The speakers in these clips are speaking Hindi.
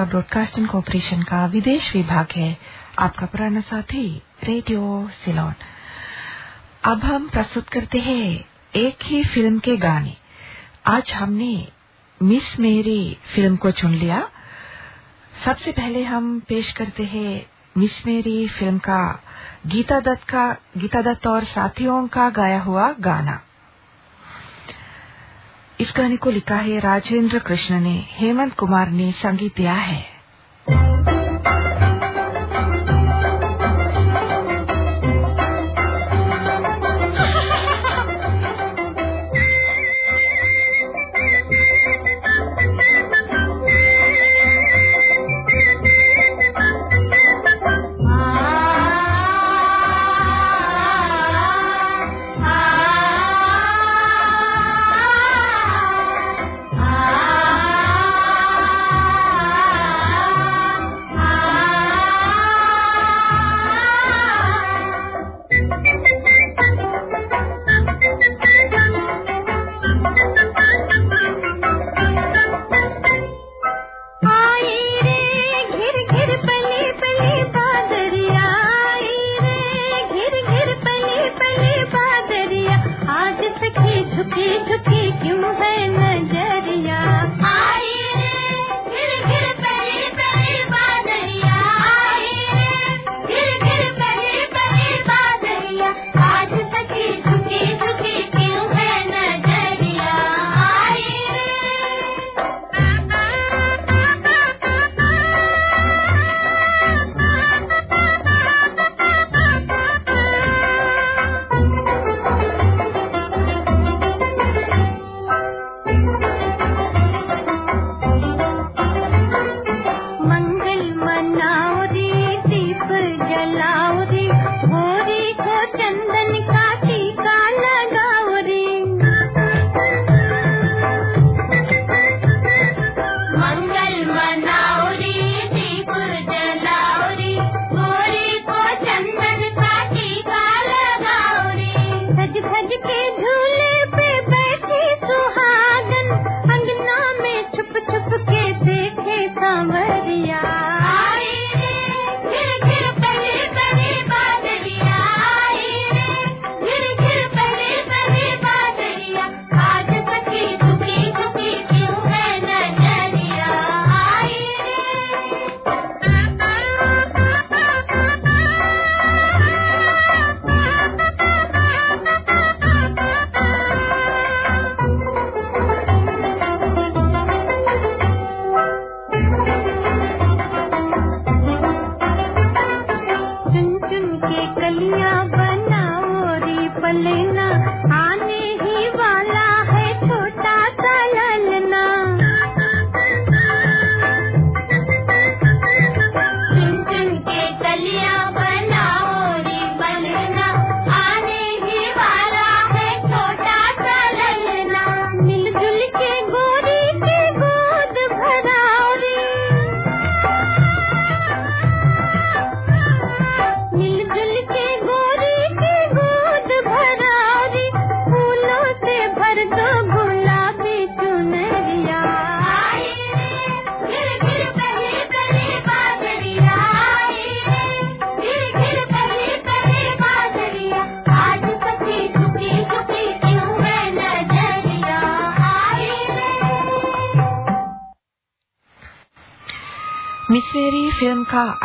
श्रीलंका ब्रॉडकास्टिंग कॉरपोरेशन का विदेश विभाग है। आपका पुराना साथी रेडियो सिलोन अब हम प्रस्तुत करते हैं एक ही फ़िल्म के गाने। आज हमने मिस मेरी फ़िल्म को चुन लिया। सबसे पहले हम पेश करते हैं मिस मेरी फ़िल्म का गीता दत्त का, गीता दत्त और साथियों का गाया हुआ गाना। इस गाने को लिखा है राजेंद्र कृष्ण ने। हेमंत कुमार ने संगीत दिया है।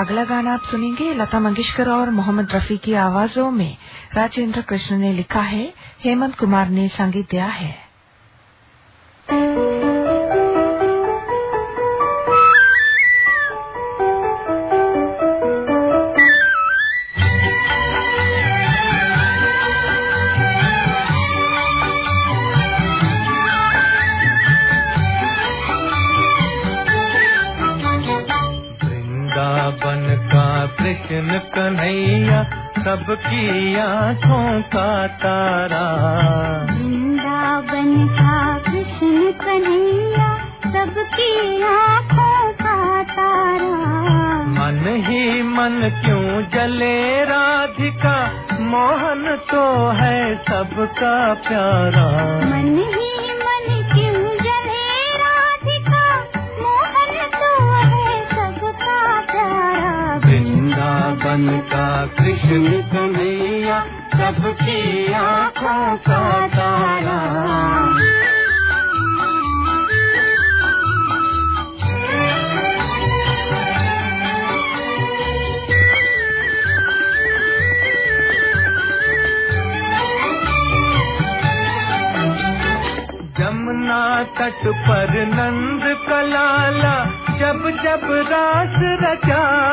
अगला गाना आप सुनेंगे लता मंगेशकर और मोहम्मद रफी की आवाजों में। राजेंद्र कृष्ण ने लिखा है, हेमंत कुमार ने संगीत दिया है। कन्हैया सबकी आँखों का तारा। वृंदावन का कृष्ण कन्हैया सबकी आँखों का तारा। मन ही मन क्यों जले राधिका मोहन तो है सबका प्यारा। मन ही बन का कृष्ण कन्हैया, सबकी आँखों का तारा। तट पर नंद कलाला, जब जब रास रचाए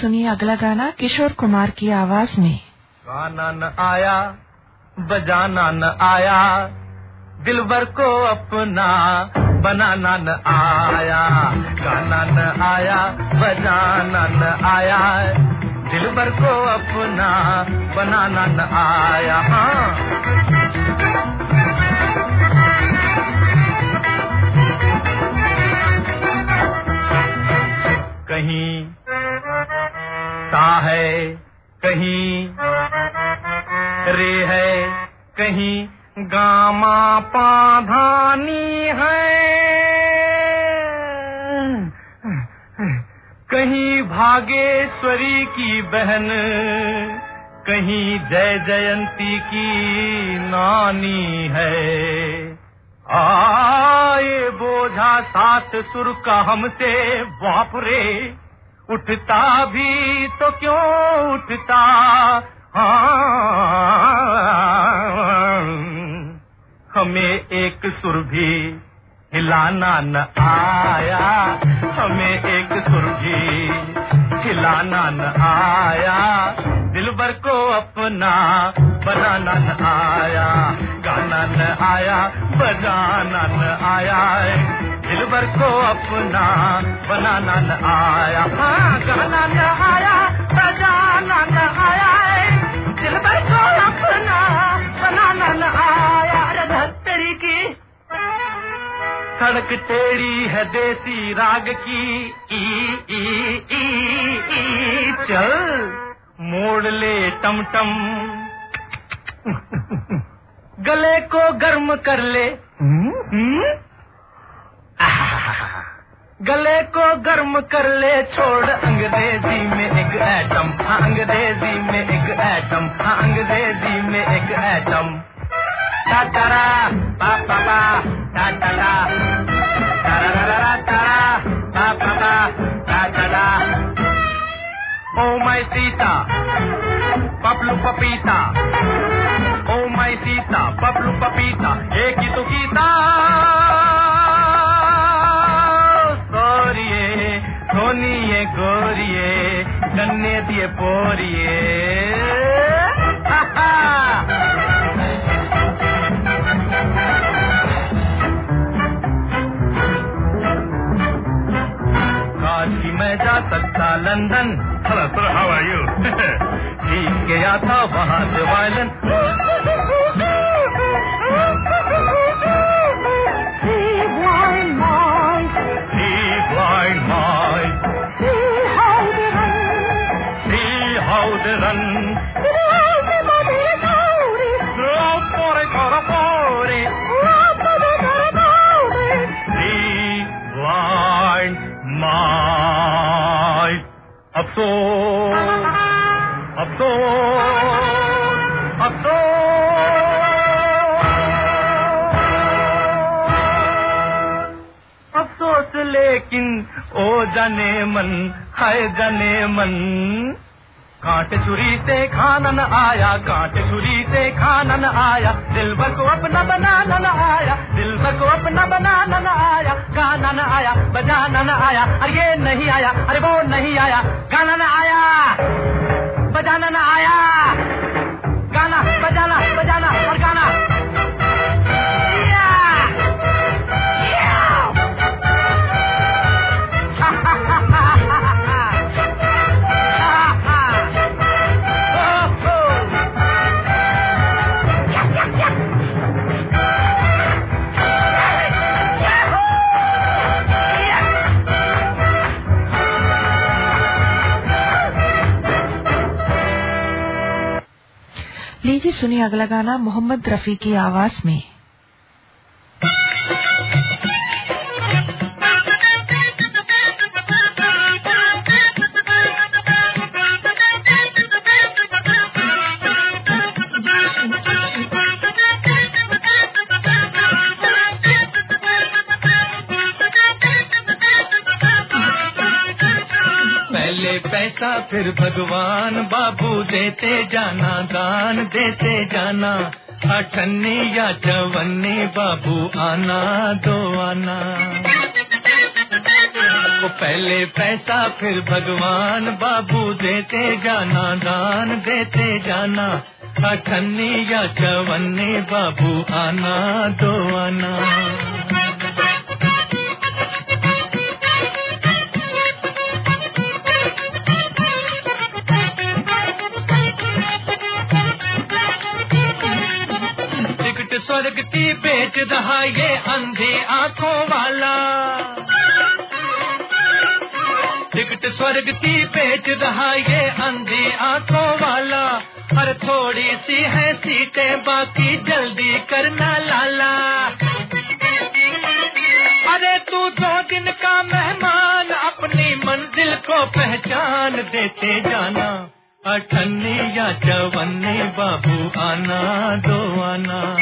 सुनिए अगला गाना किशोर कुमार की आवाज़ में। गाना न आया, बजाना न आया, दिलबर को अपना बनाना न आया। गाना न आया, बजाना न आया, दिलबर को अपना बनाना न आया। हाँ। कहीं सा है कहीं। रे है कहीं गामा पाधानी है। कहीं भागेश्वरी की बहन, कहीं जय जयंती की नानी है। आए बोझा सात सुर का हमसे बाप रे। उठता भी तो क्यों उठता? हाँ। हमें एक सुर भी हिलाना न आया। हमें एक सुर भी हिलाना न आया। दिलबर को अपना बनाना न आया। गाना न आया, बजाना न आया। दिलबर को अपना बनाना न आया। हाँ गाना न आया बजाना न आया दिलबर को अपना बनाना न आया। अरे धत्तरी की। सड़क टेढ़ी है देसी राग की। ई ई ई ई चल मोड़ ले टम टम गले को गर्म कर ले। हम्म? आह, गले को गर्म कर ले, छोड़ अंग्रेज़ी में एक एटम हाँ, अंग्रेज़ी में एक एटम हाँ, अंग्रेज़ी में एक एटम ओ माय सीता पपलू पपीता। oh ओ माय सीता पपलू पपीता। एक ही तो गीता। போரியே கண்ணேத்திய போரியே काशी मैं जा सकता लंदन। हवा यू ठीक गया था वहाँ से वायलन। अफसोस अफसोस अफसोस अफसोस, लेकिन ओ जाने मन, हाय जाने मन। कांट छुरी से खाना न आया, कांट छुरी से खाना न आया, दिल भर को अपना बनाना न आया। दिल को अपना बनाना न आया, गाना न आया, बजाना न आया, अरे ये नहीं आया, अरे वो नहीं आया, गाना न आया, बजाना न आया, गाना, बजाना बजाना, और लीजिए सुनिए अगला गाना मोहम्मद रफी की आवाज़ में। फिर भगवान बाबू देते जाना, दान देते जाना। अठन्नी या चवन्नी बाबू आना, दो आना। वो पहले पैसा, फिर भगवान बाबू देते जाना, दान देते जाना। अठन्नी या चवन्नी बाबू आना, दो आना। की बेच रहा ये अंधे आँखों वाला। टिकट स्वर्ग की बेच रहा ये अंधे आँखों वाला। हर थोड़ी सी है सीटें बाकी जल्दी करना लाला। अरे तू दो दिन का मेहमान अपनी मंजिल को पहचान देते जाना। अठन्नी या चवन्नी बाबू आना, दो आना।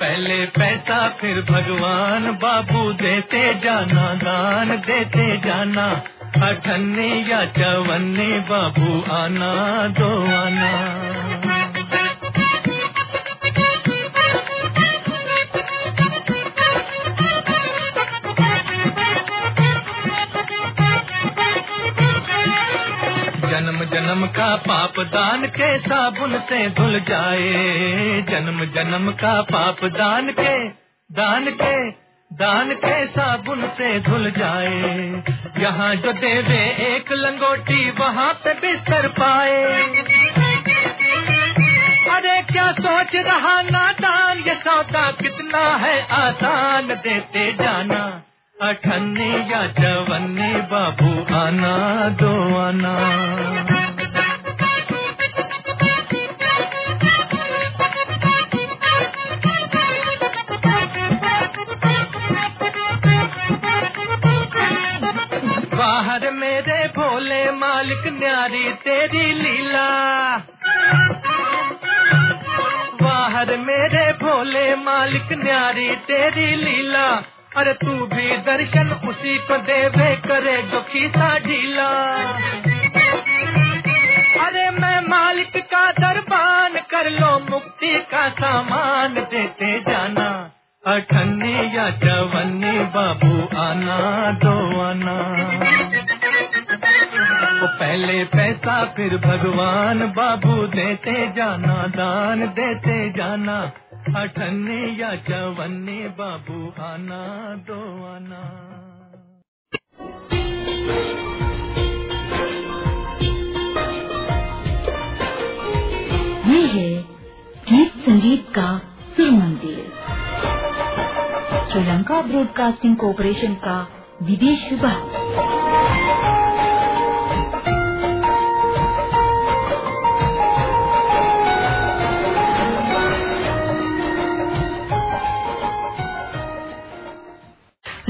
पहले पैसा, फिर भगवान। बाबू देते जाना, दान देते जाना। अठन्नी या चवन्नी बाबू आना, दो आना। जन्म जन्म का पाप दान के साबुन से धुल जाए। जन्म जन्म का पाप दान के दान के दान के साबुन से धुल जाए। यहाँ जो देवे एक लंगोटी, वहाँ पे बिस्तर पाए। अरे क्या सोच रहा नादान, ये सौदा कितना है आसान, देते जाना। अठन्नी या चवन्नी बाबू, आना दो आना। बाहर मेरे भोले मालिक न्यारी, तेरी लीला। बाहर मेरे भोले मालिक न्यारी, तेरी लीला। अरे तू भी दर्शन उसी को देवे करे जो खीसा ढीला अरे मैं मालिक का दरबान कर लो, मुक्ति का सामान देते जाना। अठन्नी या चवन्नी बाबू आना, दो आना। वो पहले पैसा, फिर भगवान, बाबू देते जाना, दान देते जाना। अठन्ने या चवन्ने, बाबू आना, दो आना। ये है गीत संगीत का सुर मंदिर। श्रीलंका ब्रॉडकास्टिंग कॉरपोरेशन का विदेश विभाग।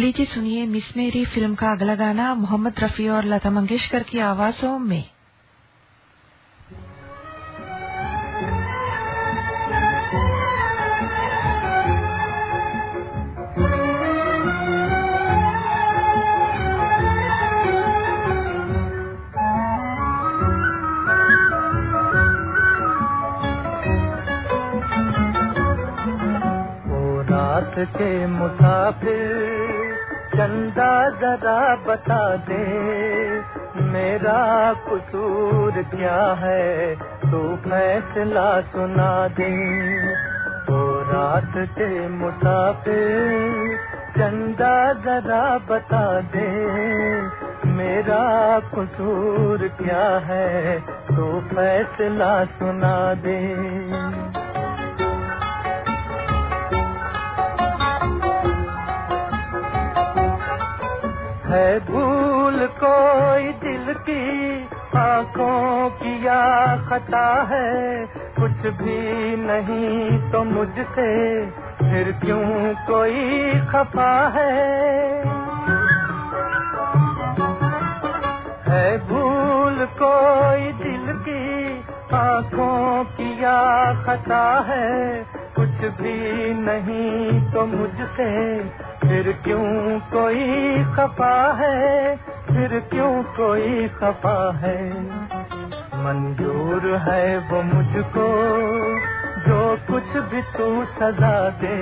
लीजिए, सुनिए मिस मेरी फ़िल्म का अगला गाना, मोहम्मद रफी और लता मंगेशकर की आवाजों में। जरा बता दे। मेरा कसूर क्या है? तू फैसला सुना दे। ओ रात के मुसाफिर चंदा जरा बता दे। मेरा कसूर क्या है? तू फैसला सुना दे। है भूल कोई दिल की आँखों की या खता है। कुछ भी नहीं तो मुझसे फिर क्यों कोई खफा है? है भूल कोई दिल की आँखों की या खता है। कुछ भी नहीं तो मुझसे फिर क्यों कोई खफा है? फिर क्यों कोई खफा है? मंजूर है वो मुझको, जो कुछ भी तू सजा दे।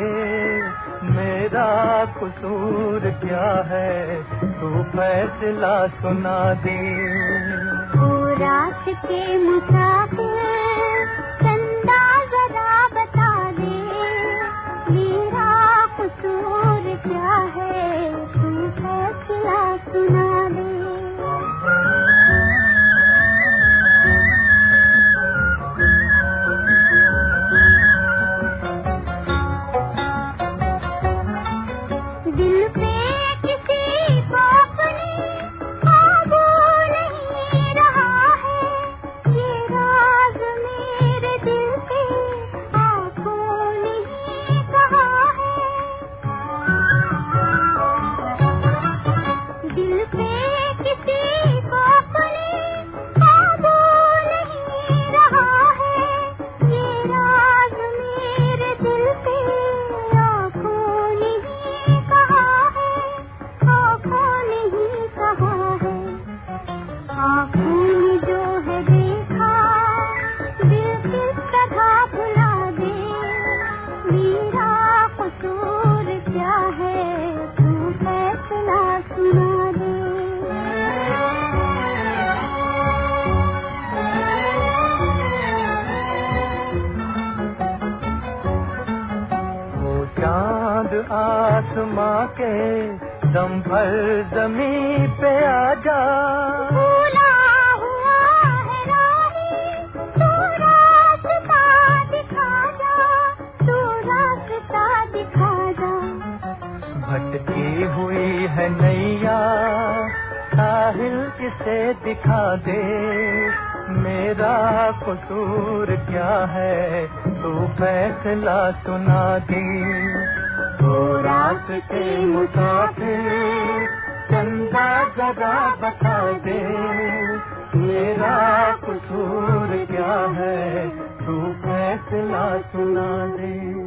मेरा कसूर क्या है? तू फैसला सुना दे। के मुसाफिर कसूर क्या है? तू फैसला सुना दे।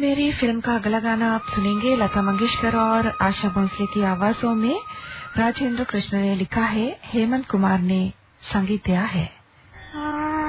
मेरी फ़िल्म का अगला गाना आप सुनेंगे, लता मंगेशकर और आशा भोंसले की आवाजों में। राजेंद्र कृष्ण ने लिखा है, हेमंत कुमार ने संगीत दिया है। हाँ।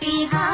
पिहा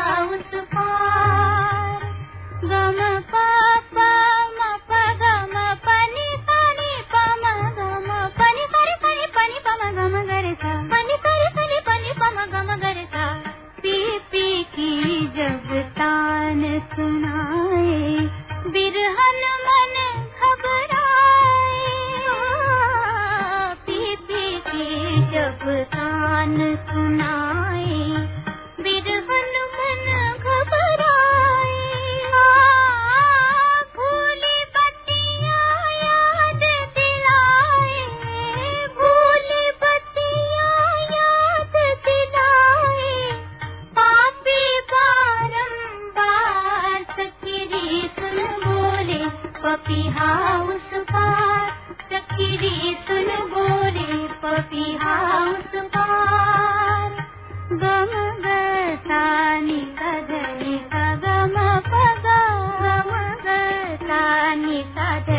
साथ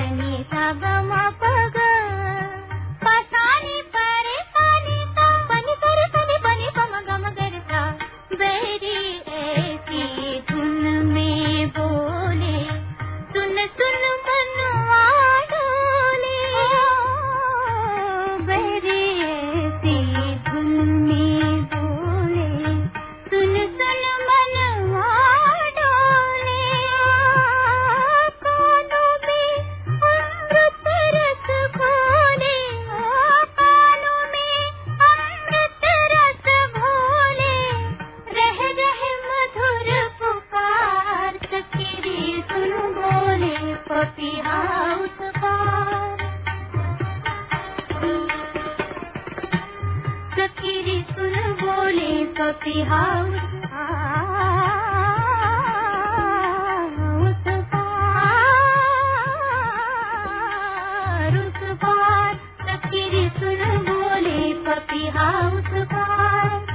रहेगा उस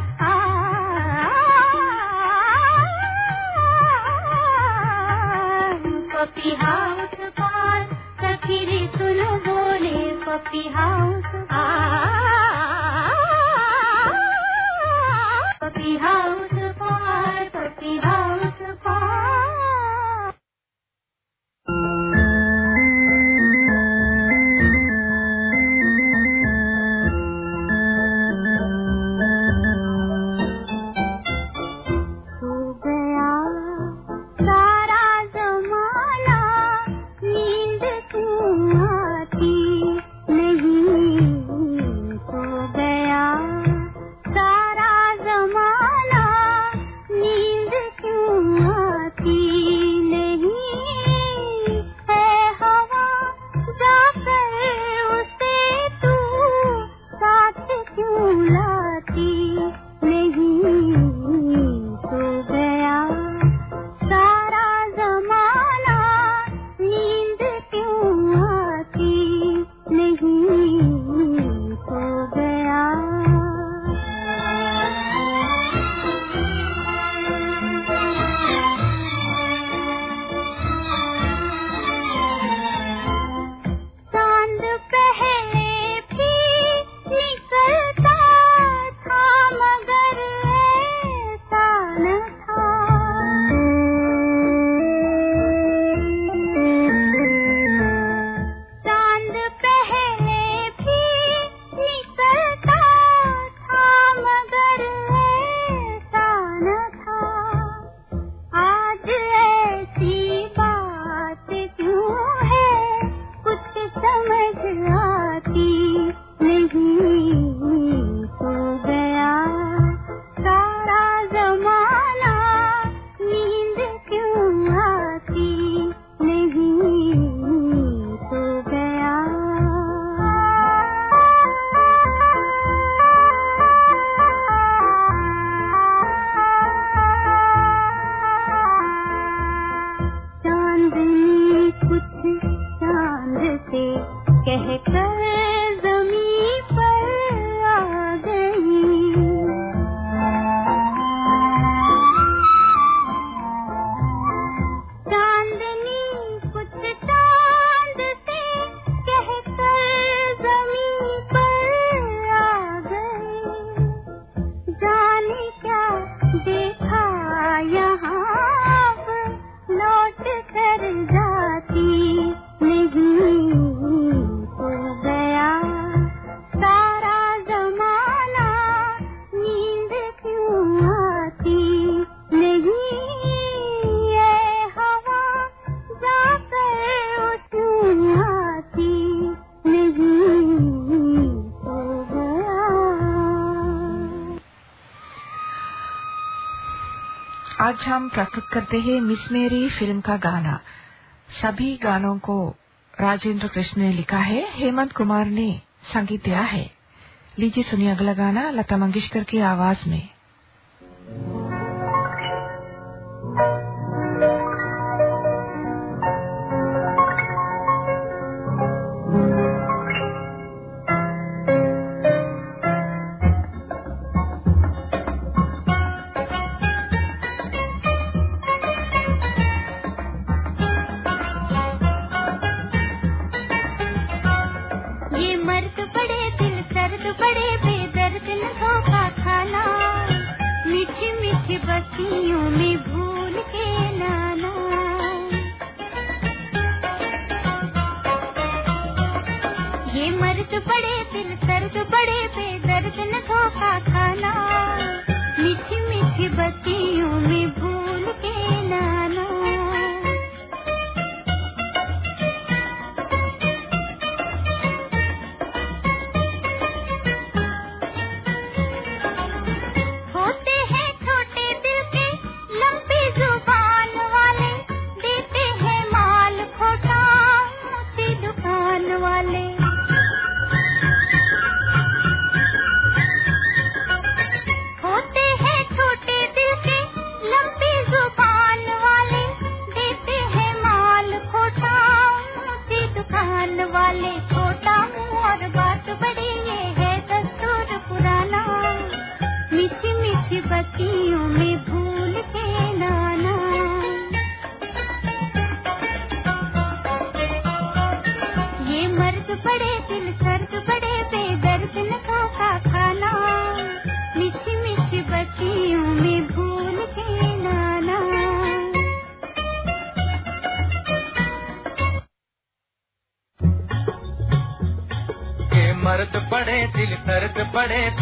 पपी हाउस पार सखी सुनो बोले पपी हाउस आज हम प्रस्तुत करते हैं मिस मेरी फ़िल्म का गाना। सभी गानों को राजेंद्र कृष्ण ने लिखा है। हेमंत कुमार ने संगीत दिया है। लीजिए सुनिए अगला गाना लता मंगेशकर की आवाज़ में।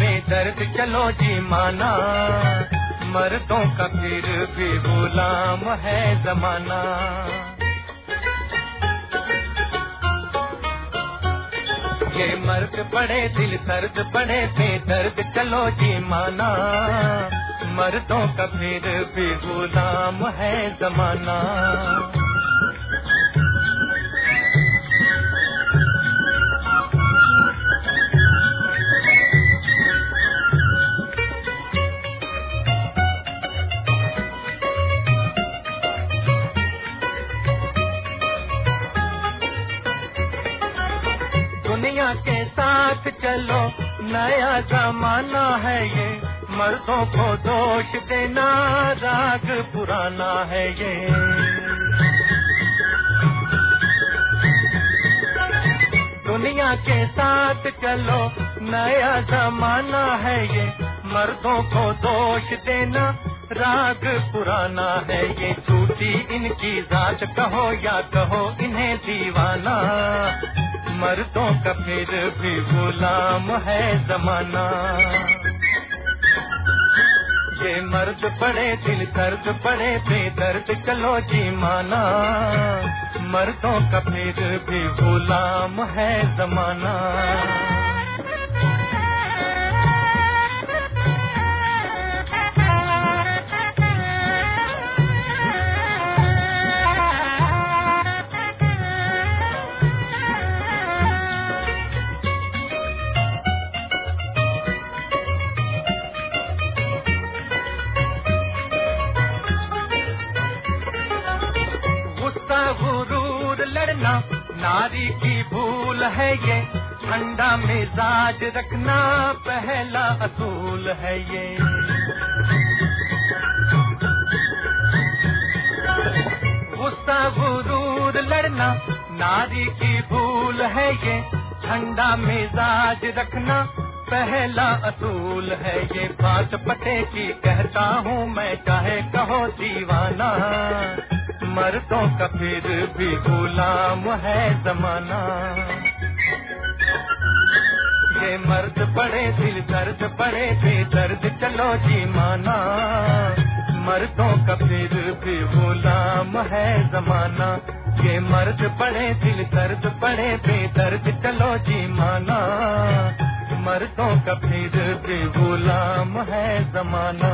बड़े बेदर्द चलो जी माना। मर्दों का फिर भी गुलाम है जमाना। ये मर्द बड़े दिल दर्द बड़े बेदर्द चलो जी माना। मर्दों का फिर भी गुलाम है जमाना। नया जमाना है ये। मर्दों को दोष देना राग पुराना है ये। दुनिया के साथ चलो, नया जमाना है ये। मर्दों को दोष देना राग पुराना है ये। झूठी इनकी जात कहो या कहो इन्हें दीवाना। मर्दों का फिर भी गुलाम है जमाना। ये मर्द पड़े, दिल दर्द बड़े बेदर्द चलो जी माना। मर्दों का फिर भी गुलाम है जमाना। नारी की भूल है ये। ठंडा मिजाज रखना पहला असूल है ये। गुस्सा, गुरूर लड़ना नारी की भूल है ये। ठंडा मिजाज रखना पहला असूल है ये। बात पते की कहता हूँ मैं, चाहे कहो दीवाना। मर्दों का फिर भी गुलाम है जमाना। ये मर्द पड़े दिल दर्द, पड़े बेदर्द, चलो जी माना। मर्दों का फिर भी गुलाम है जमाना। ये मर्द पड़े दिल दर्द, पड़े बेदर्द, चलो जी माना। मर्दों का फिर भी गुलाम है जमाना।